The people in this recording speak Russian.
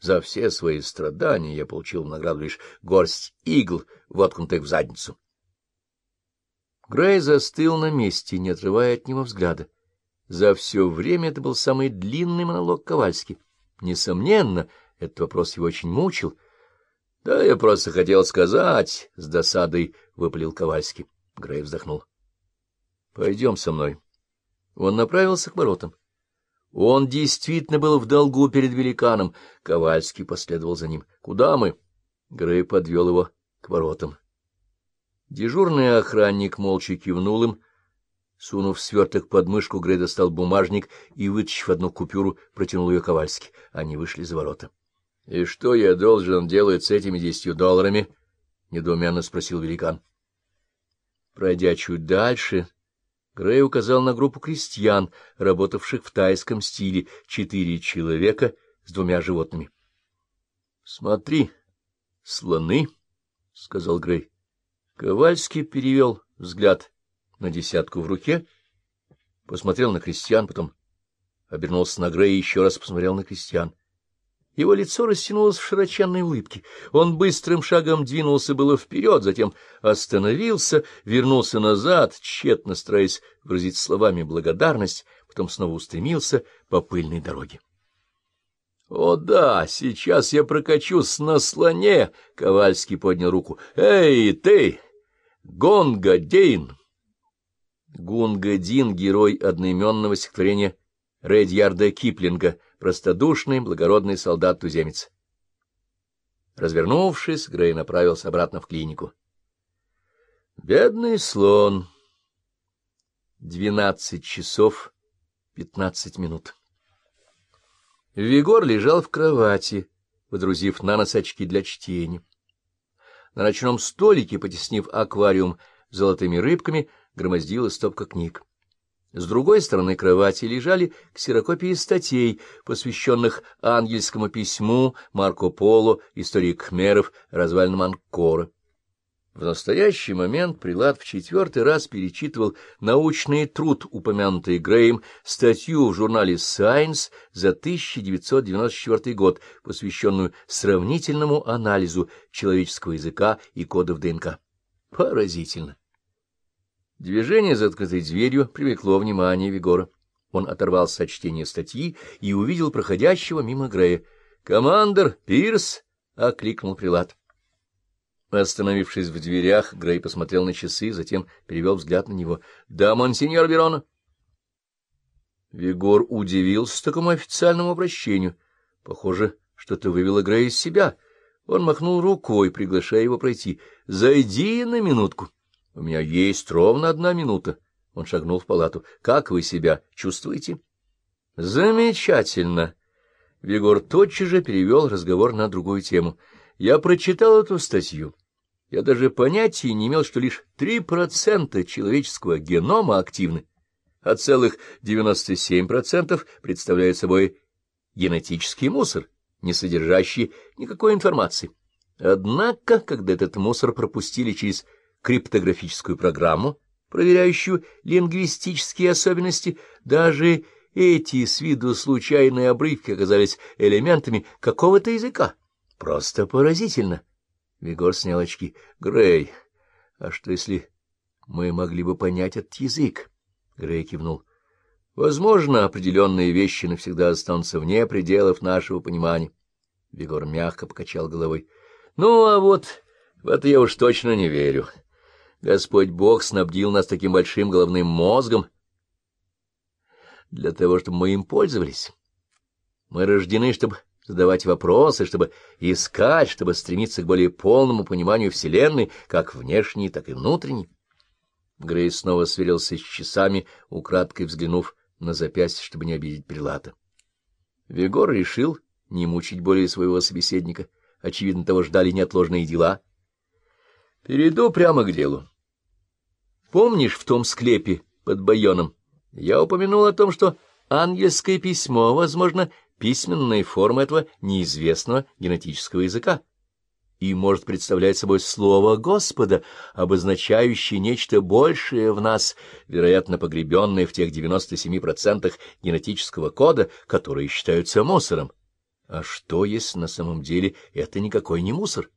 За все свои страдания я получил в награду лишь горсть игл, воткнутых в задницу. Грей застыл на месте, не отрывая от него взгляда. За все время это был самый длинный монолог Ковальски. Несомненно, этот вопрос его очень мучил. — Да я просто хотел сказать, — с досадой выпалил Ковальский. Грей вздохнул. — Пойдем со мной. Он направился к воротам. Он действительно был в долгу перед великаном. Ковальский последовал за ним. — Куда мы? Грей подвел его к воротам. Дежурный охранник молча кивнул им. Сунув сверток под мышку, Грей достал бумажник и, вытащив одну купюру, протянул ее Ковальски. Они вышли за ворота. — И что я должен делать с этими десятью долларами? — недоуменно спросил великан. Пройдя чуть дальше, Грей указал на группу крестьян, работавших в тайском стиле, четыре человека с двумя животными. — Смотри, слоны, — сказал Грей. Ковальский перевел взгляд на десятку в руке, посмотрел на крестьян, потом обернулся на Грея и еще раз посмотрел на крестьян. Его лицо растянулось в широченной улыбке. Он быстрым шагом двинулся было вперед, затем остановился, вернулся назад, тщетно стараясь выразить словами благодарность, потом снова устремился по пыльной дороге. — О да, сейчас я прокачусь на слоне! — Ковальский поднял руку. — Эй, ты! Гонгадейн! Гунгадин — герой одноименного стихотворения Редьярда Киплинга — простодушный, благородный солдат-туземец. Развернувшись, Грей направился обратно в клинику. Бедный слон. Двенадцать часов пятнадцать минут. Вигор лежал в кровати, водрузив на нос очки для чтения. На ночном столике, потеснив аквариум золотыми рыбками, громоздилась стопка книг. С другой стороны кровати лежали ксерокопии статей, посвященных ангельскому письму, Марко Поло, истории кхмеров, развалинам Анкора. В настоящий момент Прилад в четвертый раз перечитывал научный труд, упомянутый Греем, статью в журнале Science за 1994 год, посвященную сравнительному анализу человеческого языка и кодов ДНК. Поразительно! Движение за открытой дверью привлекло внимание Вигора. Он оторвался от чтения статьи и увидел проходящего мимо Грея. «Командор Пирс!» — окликнул прилад. Остановившись в дверях, Грей посмотрел на часы, затем перевел взгляд на него. — Да, монсеньор Верона. Вигор удивился такому официальному обращению. Похоже, что-то вывело Грея из себя. Он махнул рукой, приглашая его пройти. — Зайди на минутку. — у меня есть ровно одна минута. Он шагнул в палату. Как вы себя чувствуете? Замечательно. Вигор тотчас же перевел разговор на другую тему. Я прочитал эту статью. Я даже понятия не имел, что лишь три процента человеческого генома активны, а целых девяносто семь процентов представляют собой генетический мусор, не содержащий никакой информации. Однако, когда этот мусор пропустили через криптографическую программу, проверяющую лингвистические особенности, даже эти с виду случайные обрывки оказались элементами какого-то языка. Просто поразительно. Вигор снял очки. Грей, а что если мы могли бы понять этот язык? Грей кивнул. Возможно, определенные вещи навсегда останутся вне пределов нашего понимания. Вигор мягко покачал головой. Ну, а вот в это я уж точно не верю. Господь Бог снабдил нас таким большим головным мозгом для того, чтобы мы им пользовались. Мы рождены, чтобы задавать вопросы, чтобы искать, чтобы стремиться к более полному пониманию Вселенной, как внешней, так и внутренней. Грей снова сверился с часами, украдкой взглянув на запястье, чтобы не обидеть Прилата. Вегор решил не мучить более своего собеседника. Очевидно, того ждали неотложные дела. Перейду прямо к делу. Помнишь в том склепе под Байоном? Я упомянул о том, что ангельское письмо, возможно, письменная форма этого неизвестного генетического языка и может представлять собой слово Господа, обозначающее нечто большее в нас, вероятно, погребенное в тех 97% генетического кода, которые считаются мусором. А что, если на самом деле это никакой не мусор?